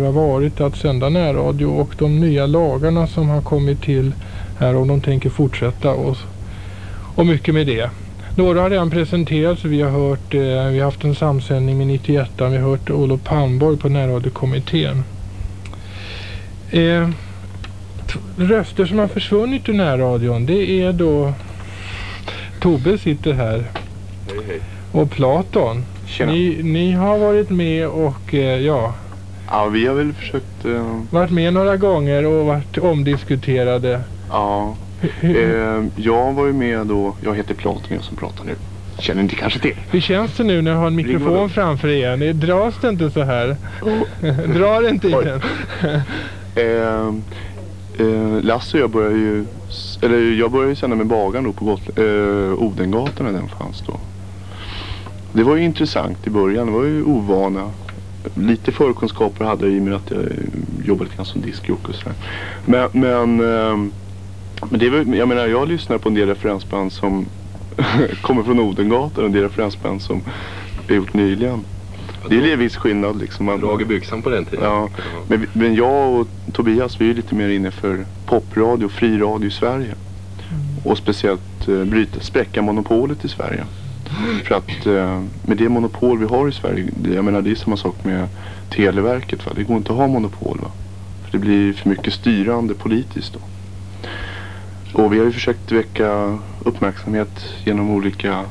det har varit att sända närradio och de nya lagarna som har kommit till här om de tänker fortsätta och, och mycket med det. Några har redan presenterats. Vi har hört, eh, vi har haft en samsändning med 91. Vi har hört Olof Palmborg på närradiokommittén. Eh, röster som har försvunnit ur närradion det är då Tobbe sitter här. Hej, hej. Och Platon. Ni, ni har varit med och eh, ja. Ja, vi har väl försökt... Uh... Varit med några gånger och varit omdiskuterade. Ja. Eh, jag var ju med då, jag heter Platon jag som pratar nu. Känner inte kanske till. Hur känns det nu när du har en mikrofon framför er? Dras det inte så här? Oh. Drar det inte i den? eh, eh, Lasse och jag började ju, eller jag började ju sända med Bagan då på Gotland, eh, Odengatan när den fanns då. Det var ju intressant i början, det var ju ovana. Lite förkunskaper hade jag i och med att jag jobbade lite grann som diskjock och sådär. Men, men eh, men det är väl, jag menar jag lyssnar på en del referensband som kommer från Odengatan och en del referensband som är gjort nyligen. Det är en viss skillnad liksom. Man drag i byxan på den tiden. Ja. Men, men jag och Tobias vi är lite mer inne för popradio och fri radio i Sverige. Mm. Och speciellt eh, bryta, spräcka monopolet i Sverige. För att eh, med det monopol vi har i Sverige, det, jag menar det är samma sak med Televerket. Va? Det går inte att ha monopol. Va? För det blir för mycket styrande politiskt då. Och vi har ju försökt väcka uppmärksamhet genom olika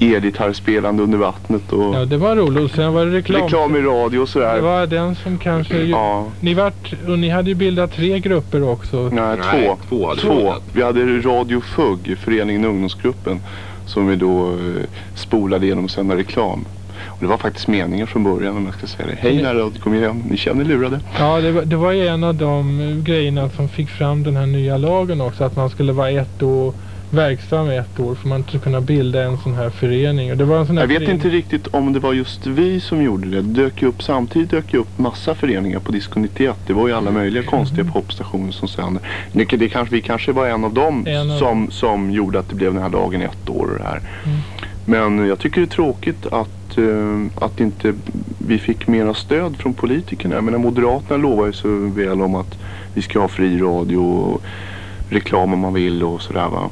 elgitarrspelande under vattnet och Ja, det var roligt. Och sen var det reklam. Reklam i radio och sådär. Det var den som kanske... Ja. Ni, vart, och ni hade ju bildat tre grupper också. Nej, två. två, två. Vi hade Radio FUG, Föreningen Ungdomsgruppen, som vi då eh, spolade genom att sända reklam. Och det var faktiskt meningen från början om jag ska säga det. Hej kom igen, ni känner lurade. Ja, det var, det var ju en av de grejerna som fick fram den här nya lagen också. Att man skulle vara ett år verksam ett år för man inte kunna bilda en sån här förening. Och det var en sån jag vet förening. inte riktigt om det var just vi som gjorde det. det dök upp, samtidigt dök ju upp massa föreningar på Disco 91. Det var ju alla möjliga mm. konstiga popstationer som sände. Det, det kanske, vi kanske var en av dem en av som, som gjorde att det blev den här lagen ett år. Och det här. Mm. Men jag tycker det är tråkigt att, uh, att inte vi fick mera stöd från politikerna. Jag menar Moderaterna lovar ju så väl om att vi ska ha fri radio och reklam om man vill och sådär va.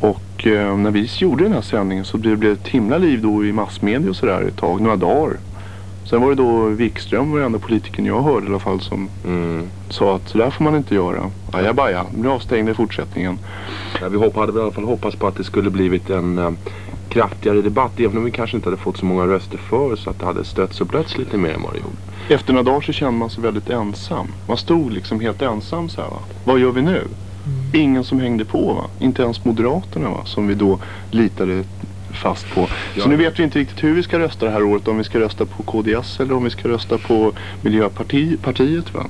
Och uh, när vi gjorde den här sändningen så blev det ett himla liv då i massmedia och sådär ett tag, några dagar. Sen var det då Wikström var den enda politikern jag hörde i alla fall som mm. sa att så där får man inte göra. Ajabaja, blir avstängd i fortsättningen. Ja, vi hopp, hade väl i alla fall hoppats på att det skulle blivit en uh kraftigare debatt. Även om vi kanske inte hade fått så många röster för så att det hade stötts och blötts lite mer än vad det gjorde. Efter några dagar så kände man sig väldigt ensam. Man stod liksom helt ensam så här va. Vad gör vi nu? Ingen som hängde på va. Inte ens Moderaterna va. Som vi då litade fast på. Ja. Så nu vet vi inte riktigt hur vi ska rösta det här året. Om vi ska rösta på KDS eller om vi ska rösta på Miljöpartiet va.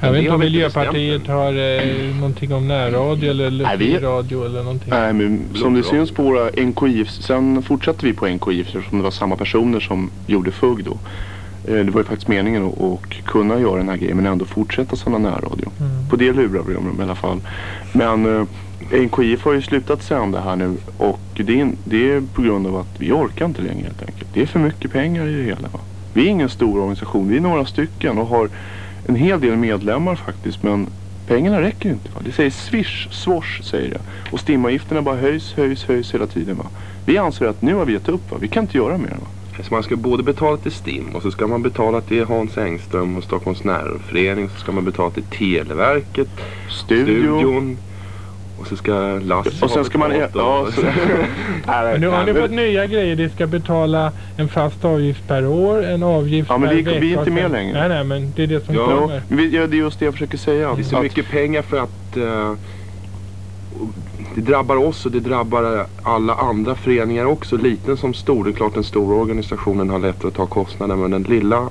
Jag vet inte om Miljöpartiet har eh, någonting om närradio eller luftiradio eller någonting. Nej, men som det syns på våra NKI, sen fortsatte vi på NKI eftersom det var samma personer som gjorde FUG då. Eh, det var ju faktiskt meningen att, att kunna göra den här grejen men ändå fortsätta sända närradio. Mm. På det lurar vi dem i alla fall. Men eh, NKIF har ju slutat sända här nu och det är, det är på grund av att vi orkar inte längre helt enkelt. Det är för mycket pengar i det hela. Vi är ingen stor organisation, vi är några stycken och har en hel del medlemmar faktiskt men pengarna räcker inte. Va? Det säger swish, swosh säger det. Och stimavgifterna bara höjs, höjs, höjs hela tiden. Va? Vi anser att nu har vi gett upp. Va? Vi kan inte göra mer. Va? Så man ska både betala till STIM och så ska man betala till Hans Engström och Stockholms närförening. Så ska man betala till Televerket, Studio. Studion. Och så ska Lasse Och sen ska man... Ja, så, men nu har ni fått nya grejer. Det ska betala en fast avgift per år, en avgift ja, men per vi, vecka. Vi är inte med längre. Nej, nej, men det är det som ja, kommer. Ja, det är just det jag försöker säga. Det är så att, mycket pengar för att... Uh, det drabbar oss och det drabbar alla andra föreningar också. Liten som stor. Det är klart den stora organisationen har lättare att ta kostnaden. Men den lilla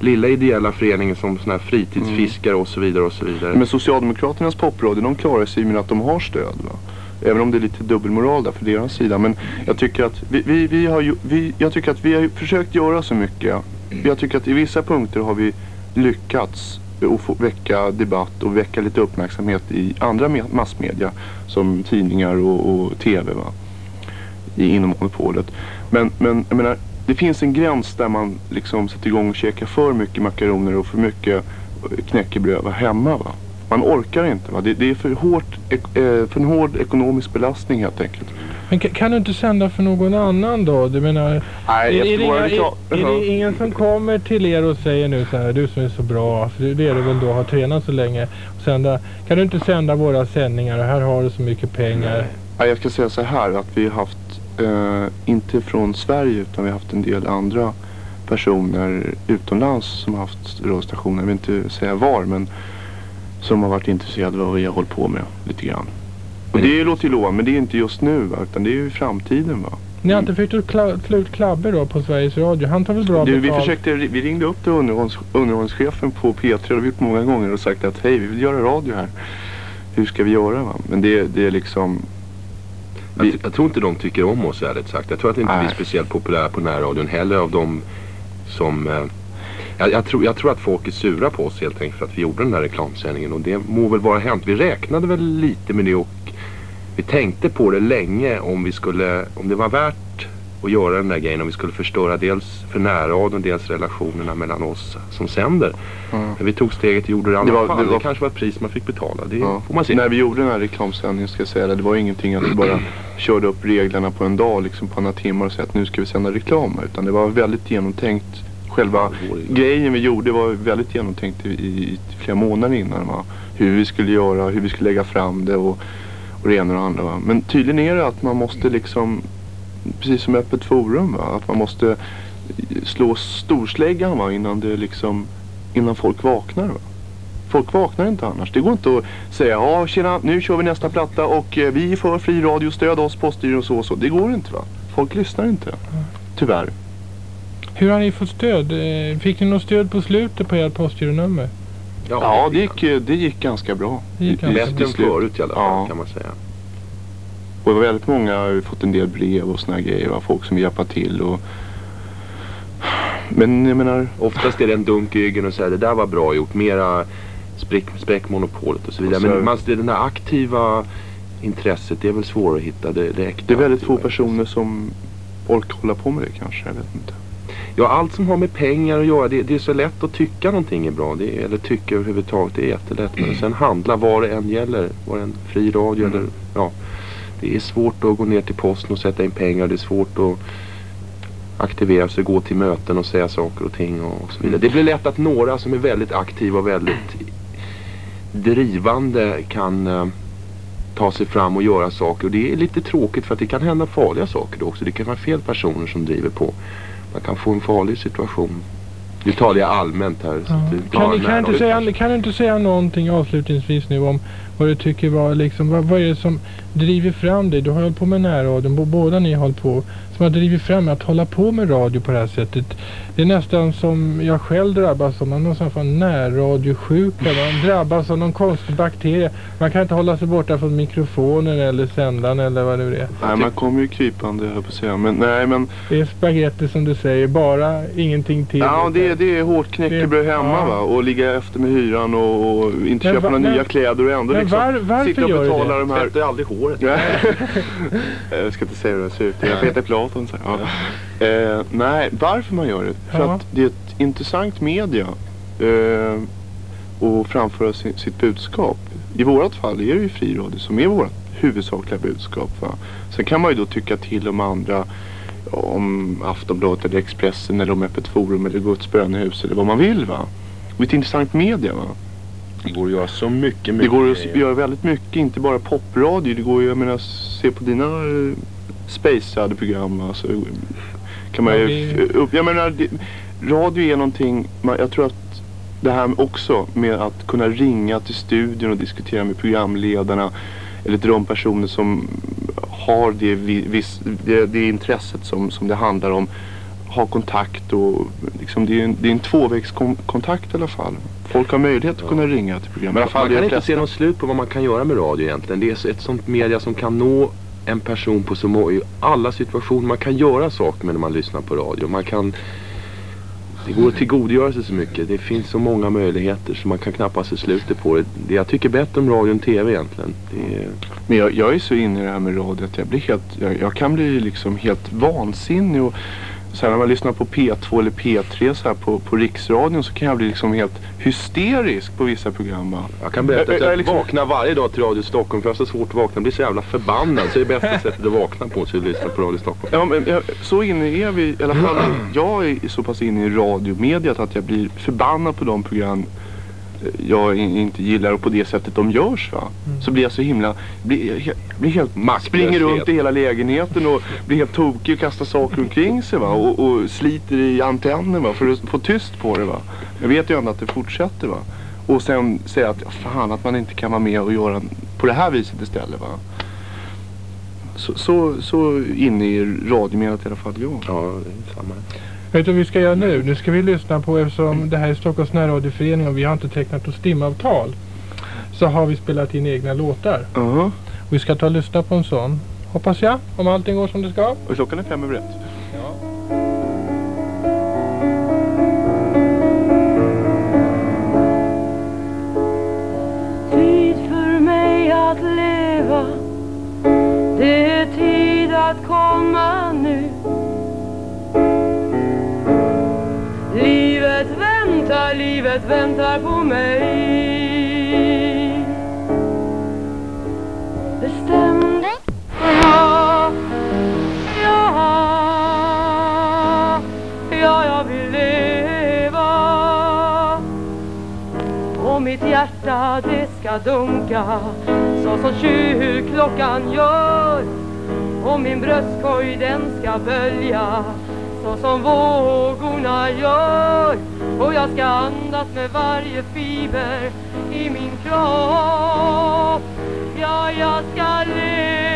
lilla ideella föreningen som såna här fritidsfiskare mm. och så vidare och så vidare. Men Socialdemokraternas popradio de klarar sig med att de har stöd va? Även om det är lite dubbelmoral där för deras sida. Men jag tycker att vi, vi, vi har ju, vi, jag tycker att vi har försökt göra så mycket. Jag tycker att i vissa punkter har vi lyckats och få väcka debatt och väcka lite uppmärksamhet i andra massmedia som tidningar och, och tv va? I, inom monopolet. Men, men jag menar det finns en gräns där man liksom sätter igång och käkar för mycket makaroner och för mycket knäckebröd hemma. Va? Man orkar inte. Va? Det, det är för, hårt, eh, för en hård ekonomisk belastning helt enkelt. Men kan, kan, du inte sända för någon annan då? Du menar, Nej, är, är, det inga, är, är, det ingen som kommer till er och säger nu så här, du som är så bra, för det är du väl då, har tränat så länge, och sända, kan du inte sända våra sändningar och här har du så mycket pengar? Nej, jag ska säga så här att vi har haft, eh, inte från Sverige utan vi har haft en del andra personer utomlands som har haft radiostationer, jag vill inte säga var men som har varit intresserade av vad vi har hållit på med lite grann. Och det låter ju lovande men det är inte just nu va? utan det är ju i framtiden va. Ni har inte försökt slå ut Klabbe då på Sveriges Radio? Han tar väl bra du, vi, försökte, vi ringde upp till underhålls, underhållschefen på P3 det har vi gjort många gånger och sagt att hej vi vill göra radio här. Hur ska vi göra va? Men det, det är liksom vi... jag, jag, tror inte de tycker om oss ärligt sagt. Jag tror att det inte Nej. blir speciellt populära på närradion heller av de som eh, jag, jag, tror, jag tror att folk är sura på oss helt enkelt för att vi gjorde den här reklamsändningen och det må väl vara hänt. Vi räknade väl lite med det och vi tänkte på det länge om vi skulle, om det var värt att göra den där grejen om vi skulle förstöra dels för närradion dels relationerna mellan oss som sänder. Mm. Men vi tog steget och gjorde det i alla fall. Det, var... det kanske var ett pris man fick betala. Det ja. får man se. När vi gjorde den här reklamsändningen ska jag säga det, det var ingenting att vi bara körde upp reglerna på en dag liksom på några timmar och sa att nu ska vi sända reklam. Utan det var väldigt genomtänkt själva grejen vi gjorde var väldigt genomtänkt i, i flera månader innan. Va? Hur vi skulle göra, hur vi skulle lägga fram det och, och det ena och det andra. Va? Men tydligen är det att man måste liksom, precis som öppet forum, va? att man måste slå storsläggan va? innan det liksom, innan folk vaknar. Va? Folk vaknar inte annars. Det går inte att säga ja tjena nu kör vi nästa platta och eh, vi får fri radio, stöd oss Postgirot och så och så. Det går inte va. Folk lyssnar inte. Tyvärr. Hur har ni fått stöd? Eh, fick ni något stöd på slutet på ert postgironummer? Ja, ja det, gick, det gick ganska bra. Det gick ganska Bättre än förut i alla fall ja. kan man säga. Och det var väldigt många, har fått en del brev och såna grejer. Va? Folk som vill hjälpa till och men jag menar... Oftast är det en dunk i ryggen och säger det där var bra gjort. Mera spräck, monopolet och så vidare. Och så, men man, det den här aktiva intresset det är väl svårare att hitta. Det, det, det är väldigt få personer som orkar hålla på med det kanske. Jag vet inte. Ja, allt som har med pengar att göra. Det, det är så lätt att tycka någonting är bra. Det, eller tycka överhuvudtaget. Det är jättelätt. Men sen handla vad det än gäller. Var det en fri radio mm. eller ja. Det är svårt att gå ner till posten och sätta in pengar. Det är svårt att aktivera sig, gå till möten och säga saker och ting och så vidare. Det blir lätt att några som är väldigt aktiva och väldigt drivande kan uh, ta sig fram och göra saker. Och det är lite tråkigt för att det kan hända farliga saker då också. Det kan vara fel personer som driver på man kan få en farlig situation. Nu talar jag allmänt här. Ja. Kan, ni, kan, inte säga, kan du inte säga någonting avslutningsvis nu om vad du tycker var liksom, vad, vad är det som driver fram dig? Du har hållit på med närradion, båda ni har hållit på som har drivit fram att hålla på med radio på det här sättet. Det är nästan som jag själv drabbas av, någon sån här närradiosjuka. Man drabbas av någon konstig bakterie. Man kan inte hålla sig borta från mikrofonen eller sändaren eller vad det nu är. Nej, man kommer ju krypande höll på säga. Men, nej, men... Det är spaghetti som du säger, bara ingenting till. Ja, det, det är hårt knäckebröd hemma ja. va? Och ligga efter med hyran och, och inte men, köpa några nya kläder och ändå liksom var, varför sitta och betala de här... Tvättar aldrig håret. jag ska inte säga hur det ser ut. Jag petar Så. Ja. Eh, nej, varför man gör det? För ja. att det är ett intressant media. Eh, och framföra sin, sitt budskap. I vårat fall är det ju fri radio som är vårt huvudsakliga budskap. Va? Sen kan man ju då tycka till om andra om Aftonbladet eller Expressen eller om Öppet Forum eller Guds bönehus eller vad man vill va. Och ett intressant media va. Det går att göra så mycket, mycket. Det går att göra väldigt mycket, inte bara popradio. Det går ju, jag menar, se på dina uh, spacade program. Alltså, kan man ju, upp, jag menar, det, radio är någonting, man, jag tror att det här också med att kunna ringa till studion och diskutera med programledarna eller till de personer som har det, vis, det, det intresset som, som det handlar om ha kontakt och liksom det, är en, det är en tvåvägskontakt i alla fall. Folk har möjlighet att ja. kunna ringa till programmet. Man kan inte se något slut på vad man kan göra med radio egentligen. Det är ett sånt media som kan nå en person på så många, i alla situationer. Man kan göra saker med när man lyssnar på radio. Man kan, det går att tillgodogöra sig så mycket. Det finns så många möjligheter så man kan knappast se slutet på det. det jag tycker bättre om radio än tv egentligen. Är... Men jag, jag, är så inne i det här med radio att jag blir helt, jag, jag kan bli liksom helt vansinnig och Sen när man lyssnar på P2 eller P3 så här på, på riksradion så kan jag bli liksom helt hysterisk på vissa program. Va? Jag kan berätta att jag, jag liksom... vaknar varje dag till Radio Stockholm för jag har så svårt att vakna. Jag blir så jävla förbannad. Så det är bästa sättet att vakna på så att lyssna på Radio Stockholm. Ja, men jag, så inne är vi i alla fall. Jag är så pass inne i radiomediet att jag blir förbannad på de program jag inte gillar och på det sättet de görs va. Mm. Så blir jag så himla, blir, blir helt, springer runt i hela lägenheten och blir helt tokig och kastar saker omkring sig va. Och, och sliter i antennen va för att få tyst på det va. Jag vet ju ändå att det fortsätter va. Och sen säga att fan att man inte kan vara med och göra på det här viset istället va. Så, så, så inne i radiomediet i alla fall jag. Ja, det är samma. Vet du vad vi ska göra nu? Nu ska vi lyssna på, eftersom det här är Stockholms närradioförening och vi har inte tecknat något stimavtal. Så har vi spelat in egna låtar. Uh -huh. Vi ska ta och lyssna på en sån. Hoppas jag, om allting går som det ska. Och klockan är fem över ett. Som vågorna gör. Och jag ska andas med varje fiber i min kropp. Ja, jag ska leva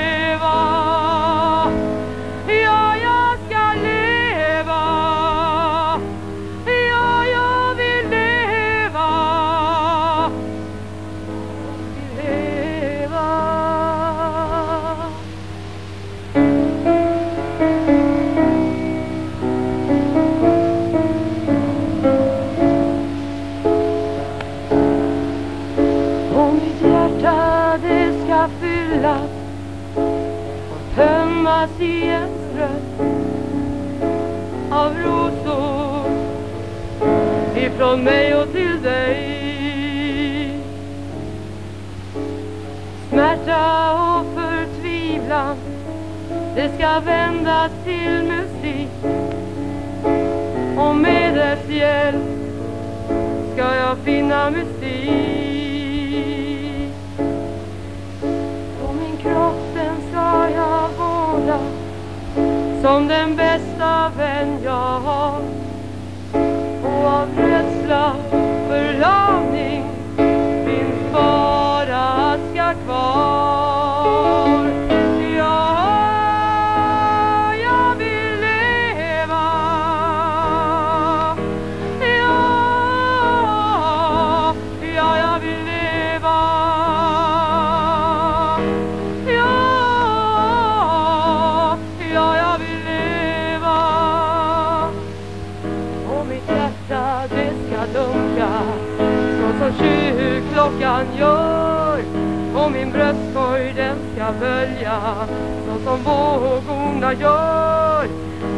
ska följa så som vågorna gör.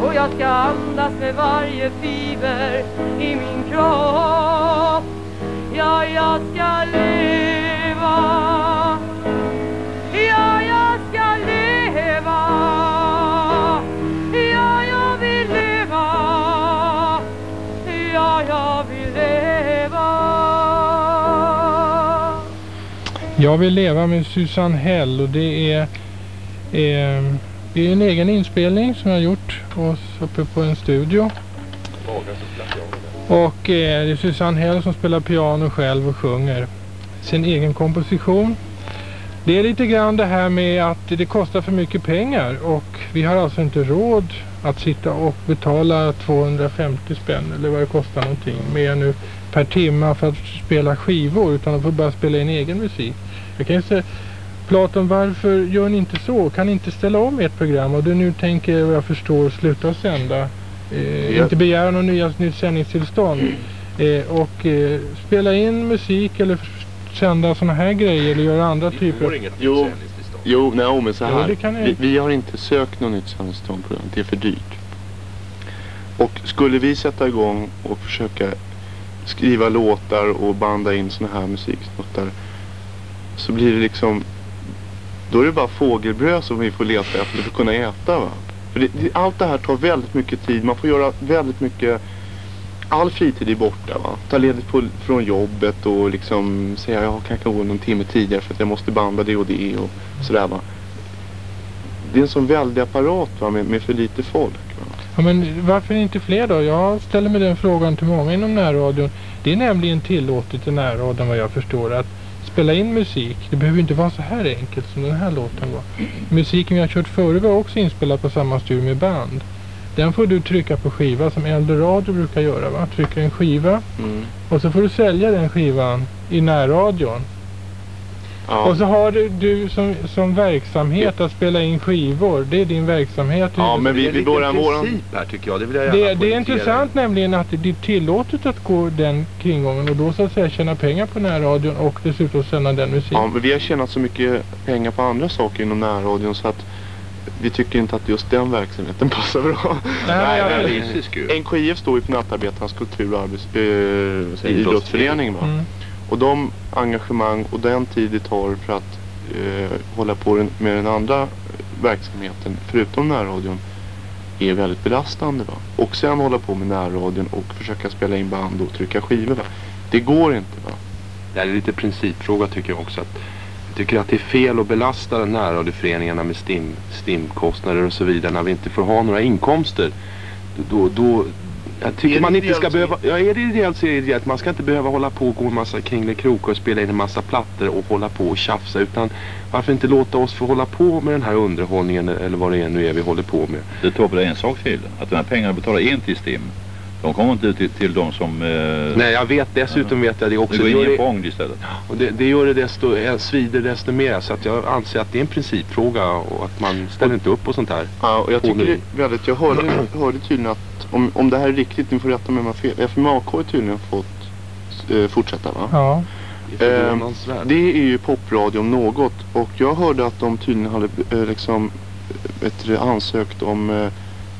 Och jag ska andas med varje fiber i min kropp. Ja, jag ska leva. Jag vill leva med Susanne Hell och det är, eh, det är en egen inspelning som jag har gjort uppe på en studio. Och eh, det är Susanne Hell som spelar piano själv och sjunger sin egen komposition. Det är lite grann det här med att det kostar för mycket pengar och vi har alltså inte råd att sitta och betala 250 spänn eller vad det kostar någonting mer nu per timme för att spela skivor utan att få bara spela in egen musik. Jag kan ju säga Platon, varför gör ni inte så? Kan ni inte ställa om ert program och du nu tänker vad jag förstår sluta sända? Eh, Ja. Inte begära någon nya, nytt sändningstillstånd. Eh, och eh, spela in musik eller sända sådana här grejer eller göra andra typer. inget Jo. sändningstillstånd. Jo, nej, men så Jo, här. jag- vi, vi har inte sökt något nytt sändningstillstånd på den. Det är för dyrt. Och skulle vi sätta igång och försöka skriva låtar och banda in såna här musiksnuttar så blir det liksom då är det bara fågelbröd som vi får leta efter för att kunna äta va. För det, det, allt det här tar väldigt mycket tid. Man får göra väldigt mycket all fritid är borta va. Ta ledigt på, från jobbet och liksom säga jag kan gå någon timme tidigare för att jag måste banda det och det och sådär va. Det är en sån väldig apparat va med, med för lite folk. Va? Ja, men varför inte fler då? Jag ställer mig den frågan till många inom närradion. Det är nämligen tillåtet i närradion vad jag förstår att spela in musik. Det behöver inte vara så här enkelt som den här låten var. Musiken vi har kört förut var också inspelad på samma styr med band. Den får du trycka på skiva som äldre radio brukar göra va? Trycka en skiva mm. och så får du sälja den skivan i närradion. Ja. Och så har du, du som, som verksamhet att spela in skivor. Det är din verksamhet. Ja, men vi, vi börjar våran... här tycker jag. Det, vill jag det, det är intressant nämligen att det är tillåtet att gå den kringgången och då så att säga tjäna pengar på närradion och dessutom sända den musiken. Ja, men vi har tjänat så mycket pengar på andra saker inom närradion så att vi tycker inte att just den verksamheten passar bra. Nej, Nej, NKIF står ju för Nattarbetarnas kultur och arbets, äh, idrottsförening. Va? Mm. Och de engagemang och den tid det tar för att eh, hålla på med den andra eh, verksamheten förutom närradion är väldigt belastande. Va? Och sen hålla på med närradion och försöka spela in band och trycka skivor. Va? Det går inte. Va? Det är lite principfråga tycker jag också. Att jag tycker att det är fel att belasta närradioföreningarna med STIM, STIM-kostnader och så vidare när vi inte får ha några inkomster. Då, då, jag tycker man inte ska behöva, ja är det ideellt så är det ideellt. Man ska inte behöva hålla på och gå en massa kringelikrokar och spela in en massa plattor och hålla på och tjafsa. Utan varför inte låta oss få hålla på med den här underhållningen eller vad det är nu är vi håller på med. Det tar det en sak till. Att de här pengarna betalar in till STIM. De kommer inte till, till de som... Eh, Nej, jag vet. Dessutom vet jag det också. Det går in i fond istället. Och det, det, gör det desto, eh, svider desto mer. Så att jag anser att det är en principfråga och att man ställer inte upp på sånt här. Ja, och jag tycker det väldigt... Jag hörde, hörde tydligen att om, om det här är riktigt, ni får rätta mig om jag fel. FMAK har tydligen fått eh, fortsätta va? Ja. Eh, det är ju popradio om något. Och jag hörde att de tydligen hade eh, liksom ett, ansökt om eh,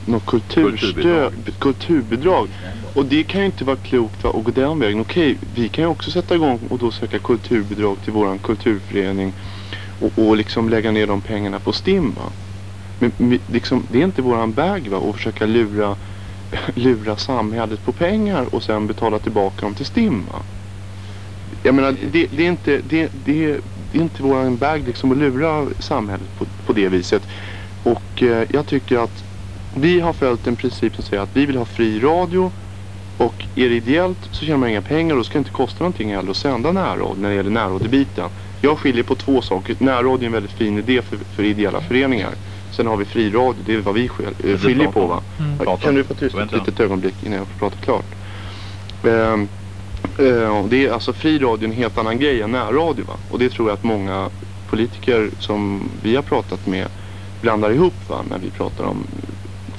något kulturstöd, kulturbidrag. Och det kan ju inte vara klokt va, att gå den vägen. Okej, vi kan ju också sätta igång och då söka kulturbidrag till våran kulturförening och, och liksom lägga ner de pengarna på STIM va. Men liksom, det är inte våran bag va, att försöka lura, lura samhället på pengar och sen betala tillbaka dem till STIM va. Jag menar, det, det är inte, det, det, det är inte våran bag liksom att lura samhället på, på det viset. Och eh, jag tycker att vi har följt en princip som säger att vi vill ha fri radio och är det ideellt så tjänar man inga pengar och då ska det inte kosta någonting heller att sända närradio när det gäller närradiobiten. Jag skiljer på två saker. Närradio är en väldigt fin idé för, för ideella föreningar. Sen har vi fri radio, det är vad vi skiljer, skiljer på va. Mm. Kan du få tyst ett litet ögonblick innan jag får prata klart? Um, uh, det är alltså fri radio en helt annan grej än närradio va. Och det tror jag att många politiker som vi har pratat med blandar ihop va när vi pratar om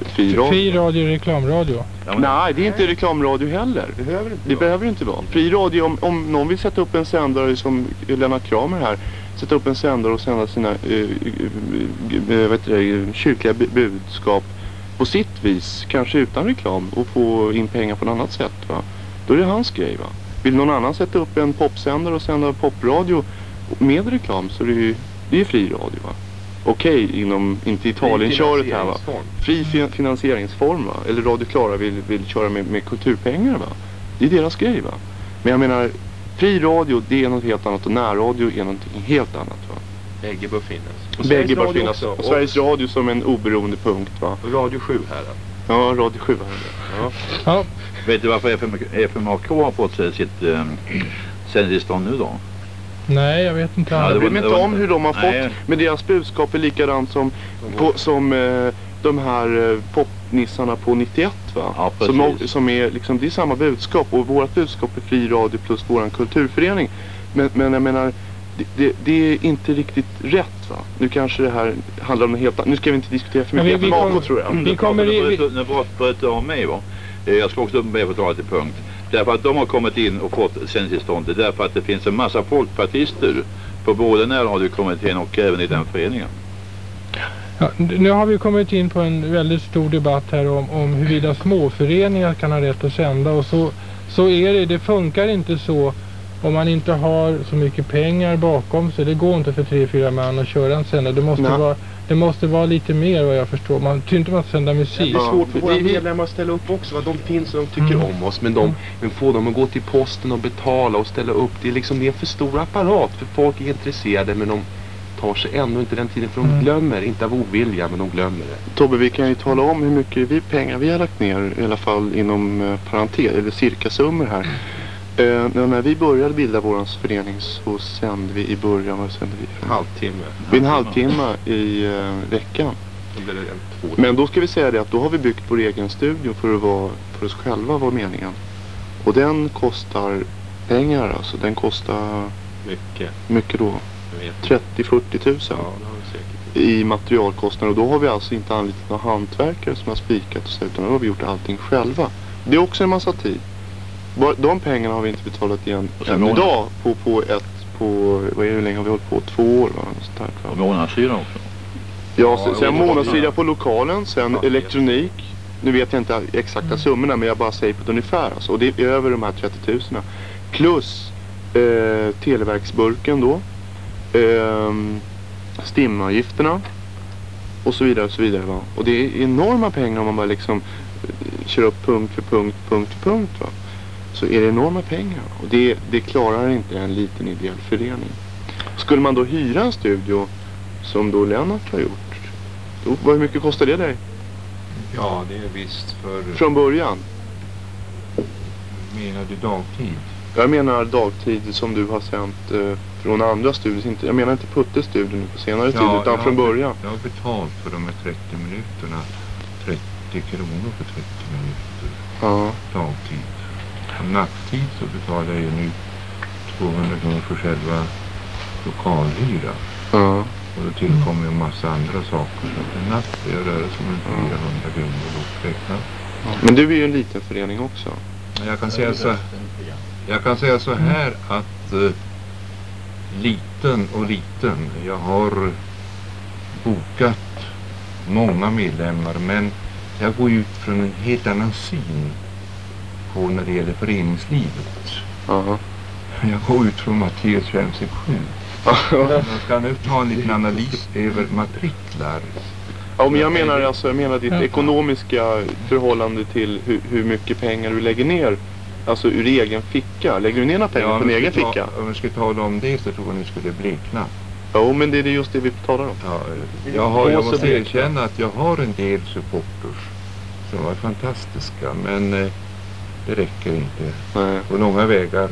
Fri radio. Fri radio är reklamradio. Ja, Nej, det är inte reklamradio heller. Det behöver inte det behöver inte vara. Fri radio, om, om någon vill sätta upp en sändare som Lennart Kramer här, sätta upp en sändare och sända sina äh, äh, vet det, kyrkliga budskap på sitt vis, kanske utan reklam och få in pengar på ett annat sätt va. Då är det hans grej va. Vill någon annan sätta upp en popsändare och sända popradio med reklam så är det ju det är fri radio va okej okay, inom, inte Italien-köret här va. Fri fi finansieringsform va. Eller Radio Klara vill, vill köra med, med kulturpengar va. Det är deras grej va. Men jag menar, fri radio det är något helt annat och närradio är någonting helt annat va. Bägge bör finnas. Och Bägge bör finnas. Också. Och Sveriges Radio som en oberoende punkt va. Och Radio 7 här då. Ja, Radio 7 här. Ja. ja. Vet du varför FMAK har fått sitt eh, sändningstillstånd nu då? Nej, jag vet inte. Ja, jag vet inte om hur de har nej. fått. Men deras budskap är likadant som, på, som eh, de här eh, popnissarna på 91 va? Ja, som, som är liksom, det är samma budskap. Och vårt budskap är fri radio plus våran kulturförening. Men, men jag menar, det, det, det, är inte riktigt rätt va? Nu kanske det här handlar om något helt annat. Nu ska vi inte diskutera för mycket. Vi, vi kom, tror jag. Vi kommer. Nu bröt du av mig va? Eh, jag ska också be att ta till punkt. Därför att de har kommit in och fått sändningstillstånd. Därför att det finns en massa folkpartister på både närradiokommittén och även i den föreningen. Ja, nu har vi kommit in på en väldigt stor debatt här om, om huruvida småföreningar kan ha rätt att sända och så, så är det, det funkar inte så om man inte har så mycket pengar bakom sig. Det går inte för tre, fyra man att köra en sändare. Det måste, vara, det måste vara lite mer vad jag förstår. Man tycker inte man sända musik. det är svårt för våra medlemmar att ställa upp också. Va? De finns och de tycker mm. om oss. Men, de, men få dem att gå till posten och betala och ställa upp. Det är liksom det är en för stor apparat. För folk är intresserade men de tar sig ännu inte den tiden för de mm. glömmer, inte av ovilja men de glömmer det. Tobbe vi kan ju tala om hur mycket vi pengar vi har lagt ner i alla fall inom eh, parentes eller cirka summor här. Eh, när vi började bilda vår förening så sände vi i början, vad sände vi? En halvtimme. Vid en halvtimme i eh, veckan. Men då ska vi säga det att då har vi byggt vår egen studio för att vara för oss själva var meningen. Och den kostar pengar alltså. Den kostar mycket. Mycket då. 30-40 tusen. Ja, I materialkostnader. Och då har vi alltså inte anlitat några hantverkare som har spikat och så utan då har vi gjort allting själva. Det är också en massa tid. De pengarna har vi inte betalat igen än idag på, på ett, på, vad är det, hur länge har vi hållit på? Två år va? Sånt där, och månadshyra också? Ja, sen, sen månadshyra på lokalen, sen elektronik. Nu vet jag inte exakta mm. summorna men jag bara säger på ett ungefär alltså. Och det är över de här 30 000. Plus eh, Televerksburken då. Eh, stimavgifterna. Och så vidare och så vidare va. Och det är enorma pengar om man bara liksom eh, kör upp punkt för punkt, punkt för punkt va så är det enorma pengar. Och det, det klarar inte en liten ideell förening. Skulle man då hyra en studio som då Lennart har gjort. Då, hur mycket kostar det dig? Ja, det är visst för... Från början? Menar du dagtid? Jag menar dagtid som du har sänt eh, från andra studier. Inte, jag menar inte Puttes studio nu på senare ja, tid utan från början. Jag har betalt för de här 30 minuterna. 30 kronor för 30 minuter. Ja. Dagtid natttid så betalar jag ju nu 200 kronor för själva lokalhyra. Ja. Och då tillkommer en massa andra saker. Så att en natt är röra som en 400 kronor lågt räknat. Men du är ju en liten förening också. Jag kan säga så, jag kan säga så här att uh, liten och liten. Jag har bokat många medlemmar men jag går ut från en helt annan syn på när det gäller föreningslivet. Uh-huh. Jag går ut från Matteus 567. Jag ska nu ta en liten analys över matriklar. Ja, men jag menar alltså, jag menar ditt ekonomiska förhållande till hur, hur mycket pengar du lägger ner. Alltså ur egen ficka. Lägger du ner några pengar ja, på din egen ta, ficka? Om vi ska tala om det så tror jag ni skulle blekna. Jo, men det är just det vi talar om. Ja, jag, har, jag måste erkänna att jag har en del supporters som var fantastiska. Men eh, det räcker inte Nej. på långa vägar.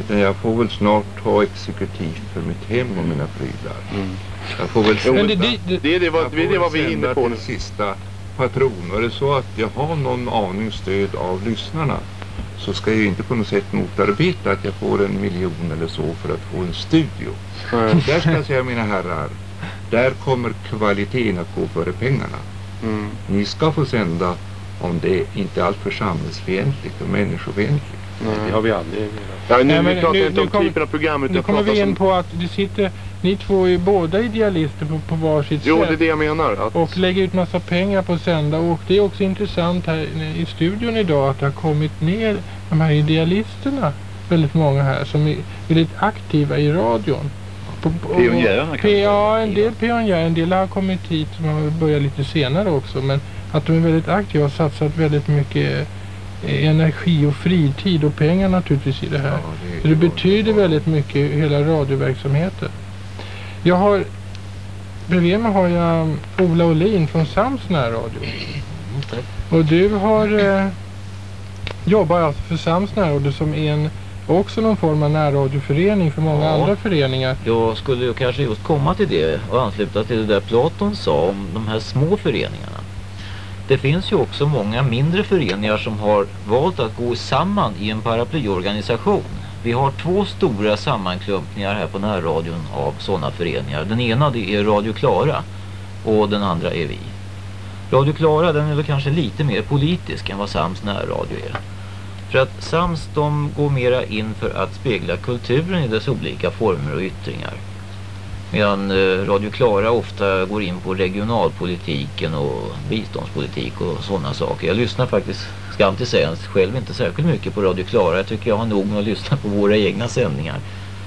Utan jag får väl snart ha exekutivt för mitt hem och mina prylar. Mm. Jag får väl sända, det, det, det, det, det, var, det var vi inne på nu. sista patron. Och är det så att jag har någon aning stöd av lyssnarna så ska jag inte på något sätt motarbeta att jag får en miljon eller så för att få en studio. Mm. Där ska jag säga mina herrar, där kommer kvaliteten att gå före pengarna. Mm. Ni ska få sända om det inte är alltför samhällsfientligt och människofientligt. Nej, det har vi aldrig ja, nu, Nej, men, vi pratar nu, inte om kom, typen av program Nu kommer vi in på att det sitter, ni två är båda idealister på, på varsitt jo, sätt. Jo, det är det jag menar. Att... Och lägger ut massa pengar på att sända. Och det är också intressant här i studion idag att det har kommit ner de här idealisterna. Väldigt många här som är väldigt aktiva i radion. Pionjärerna kanske? Ja, en del pionjärer. En del har kommit hit som har börjat lite senare också. Men att de är väldigt aktiva och satsat väldigt mycket eh, energi och fritid och pengar naturligtvis i det här. Ja, det, det, det betyder väldigt mycket hela radioverksamheten. Jag har bredvid mig har jag Ola Olin från Sams närradio. Mm, och du har eh, jobbar alltså för Sams närradio som en också någon form av närradioförening för många ja, andra föreningar. Jag skulle ju kanske just komma till det och ansluta till det där Platon sa om de här små föreningarna. Det finns ju också många mindre föreningar som har valt att gå samman i en paraplyorganisation. Vi har två stora sammanklumpningar här på närradion av sådana föreningar. Den ena det är Radio Klara och den andra är vi. Radio Klara den är väl kanske lite mer politisk än vad Sams närradio är. För att Sams de går mera in för att spegla kulturen i dess olika former och yttringar. Medan eh, Radio Klara ofta går in på regionalpolitiken och biståndspolitik och sådana saker. Jag lyssnar faktiskt, skam till sägas, själv inte särskilt mycket på Radio Klara. Jag tycker jag har nog med att lyssna på våra egna sändningar.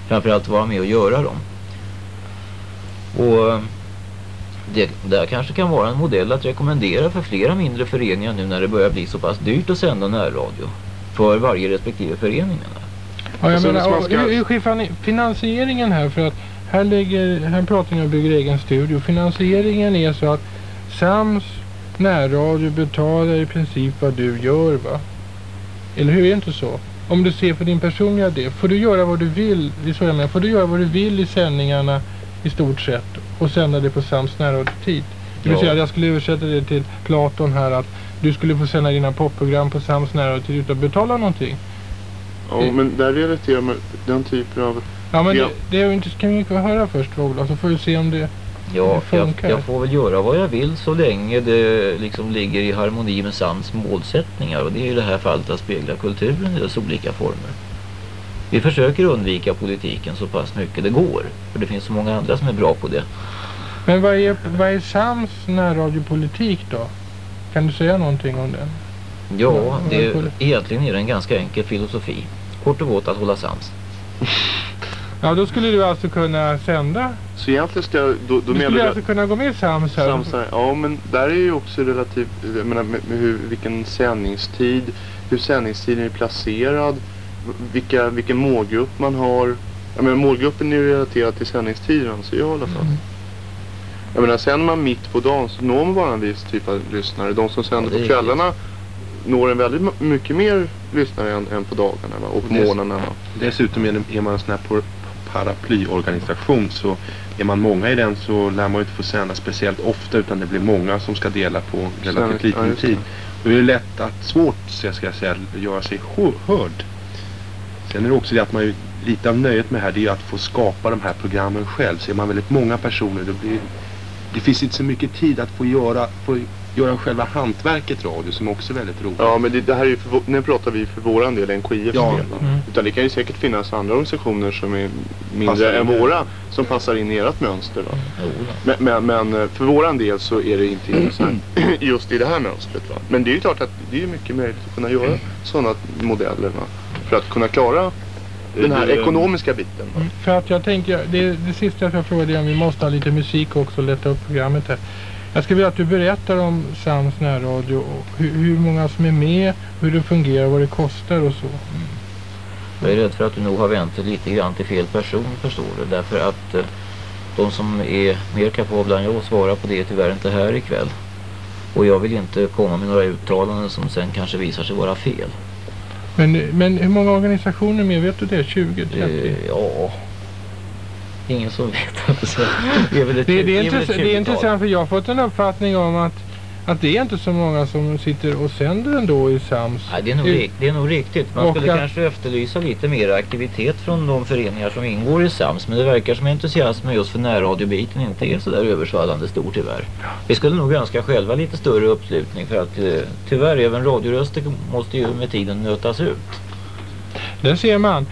Framförallt vara med och göra dem. Och det där kanske kan vara en modell att rekommendera för flera mindre föreningar nu när det börjar bli så pass dyrt att sända närradio för varje respektive föreningarna. Ja, jag menar, ska... hur, hur finansieringen här för att här, ligger, här pratar ni om bygger egen studio. Finansieringen är så att Sams närradio betalar i princip vad du gör va? Eller hur är det inte så? Om du ser för din personliga del, får du göra vad du vill, det så jag menar, får du göra vad du vill i sändningarna i stort sett och sända det på Sams närradiotid. Det vill säga att jag skulle översätta det till Platon här att du skulle få sända dina popprogram på Sams närradiotid utan att betala någonting. Ja, men där relaterar man den typen av... Ja, men ja. det, det inte, kan vi inte höra först Vogla så får vi se om det Ja, jag, jag, får väl göra vad jag vill så länge det liksom ligger i harmoni med SAMs målsättningar och det är i det här fallet att spegla kulturen i dess olika former. Vi försöker undvika politiken så pass mycket det går. För det finns så många andra som är bra på det. Men vad är, vad är SAMs närradiopolitik då? Kan du säga någonting om den? Ja, det är, egentligen är det en ganska enkel filosofi. Kort och gott att hålla sams. Ja, då skulle du alltså kunna sända. Så egentligen ska då, då du skulle alltså kunna gå med sams här. Sams här. Ja, men där är ju också relativt, jag menar med, med hur, vilken sändningstid, hur sändningstiden är placerad vilka, vilken målgrupp man har. Jag menar målgruppen är ju relaterad till sändningstiden anser jag i alla fall. Mm. Jag menar sänder man mitt på dagen så når man bara en viss typ av lyssnare. De som sänder ja, på kvällarna når en väldigt mycket mer lyssnare än, än på dagarna va? och på morgnarna. Dessutom är, det, är man en sån här paraplyorganisation så är man många i den så lär man ju inte få sända speciellt ofta utan det blir många som ska dela på relativt liten ja, tid. Och det är lätt att, svårt ska jag säga, göra sig hörd Sen är det också det att man ju, lite av nöjet med det här det är att få skapa de här programmen själv. Så är man väldigt många personer då blir det finns inte så mycket tid att få göra, få göra själva hantverket radio som också är väldigt roligt. Ja men det, det här är ju för, nu pratar vi för våran del, NKIFs ja. del. Mm. Utan det kan ju säkert finnas andra organisationer som är mindre än våra som passar in i ert mönster. Va? Mm. Men, men, men, eh, för våran del så är det inte intressant just i det här mönstret. Va? Men det är ju klart att det är mycket möjligt att kunna göra sådana modeller. Va? för att kunna klara den här ekonomiska biten. Mm, för att jag tänker, det, det sista jag frågade om vi måste ha lite musik också och lätta upp programmet här. Jag skulle vilja att du berättar om Sams närradio och hur, hur, många som är med, hur det fungerar, vad det kostar och så. Mm. Jag är rädd för att du nog har vänt dig lite grann till fel person förstår du. Därför att eh, de som är mer kapabla än jag att svara på det är tyvärr inte här ikväll. Och jag vill inte komma med några uttalanden som sen kanske visar sig vara fel. Men, men hur många organisationer med? Vet du det? 20, 30? Eh, ja. Ingen som vet. det är, väl ett, det, det, är, intress det är intressant för jag har fått en uppfattning om att att det är inte så många som sitter och sänder ändå i SAMS. Nej, det, är nog, Ut det är nog riktigt. Man skulle att... kanske efterlysa lite mer aktivitet från de föreningar som ingår i SAMS. Men det verkar som entusiasmen just för närradiobiten inte är så där översvallande stor tyvärr. Vi skulle nog önska själva lite större uppslutning för att eh, tyvärr även radioröster måste ju med tiden nötas ut. Det ser man.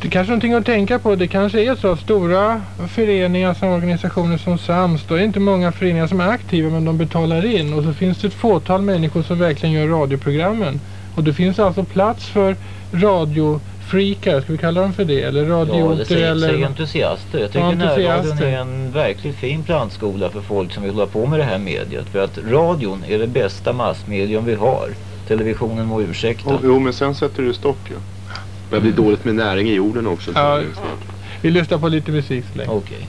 Det är kanske är någonting att tänka på. Det kanske är så att stora föreningar som organisationer som SAMS, då är det inte många föreningar som är aktiva men de betalar in. Och så finns det ett fåtal människor som verkligen gör radioprogrammen. Och det finns alltså plats för radiofreakar, ska vi kalla dem för det? Eller radioter? Ja, eller... säger entusiaster. Jag tycker ja, närradion är en verkligt fin plantskola för folk som vill hålla på med det här mediet. För att radion är det bästa massmedium vi har. Televisionen må ursäkta. Jo, men sen sätter du stopp ju. Ja. Det blir dåligt med näring i jorden också. Ja, vi lyssnar på lite musik så länge. Okej. Okay.